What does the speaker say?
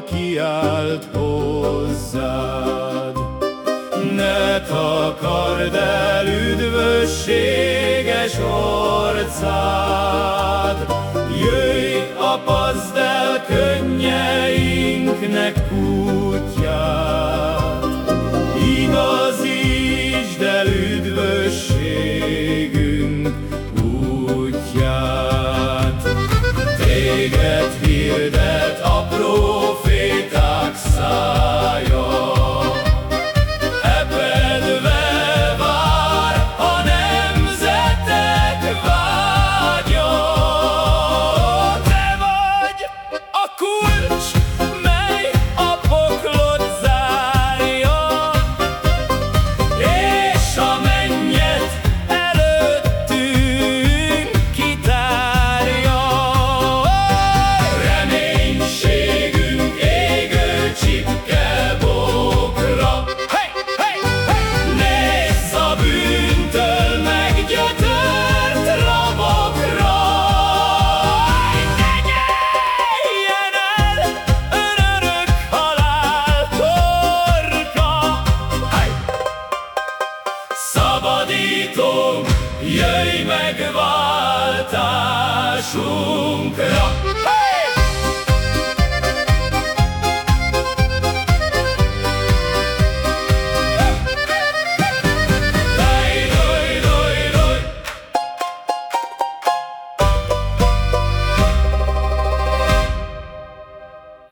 sírva kiált hozzád. Ne takard el üdvösséges arcád, Jöjj, apazd el könnyeinknek kútját, Igazítsd el üdvösségünk útját. Téged hirdet szabadítunk, jöjj megváltásunkra!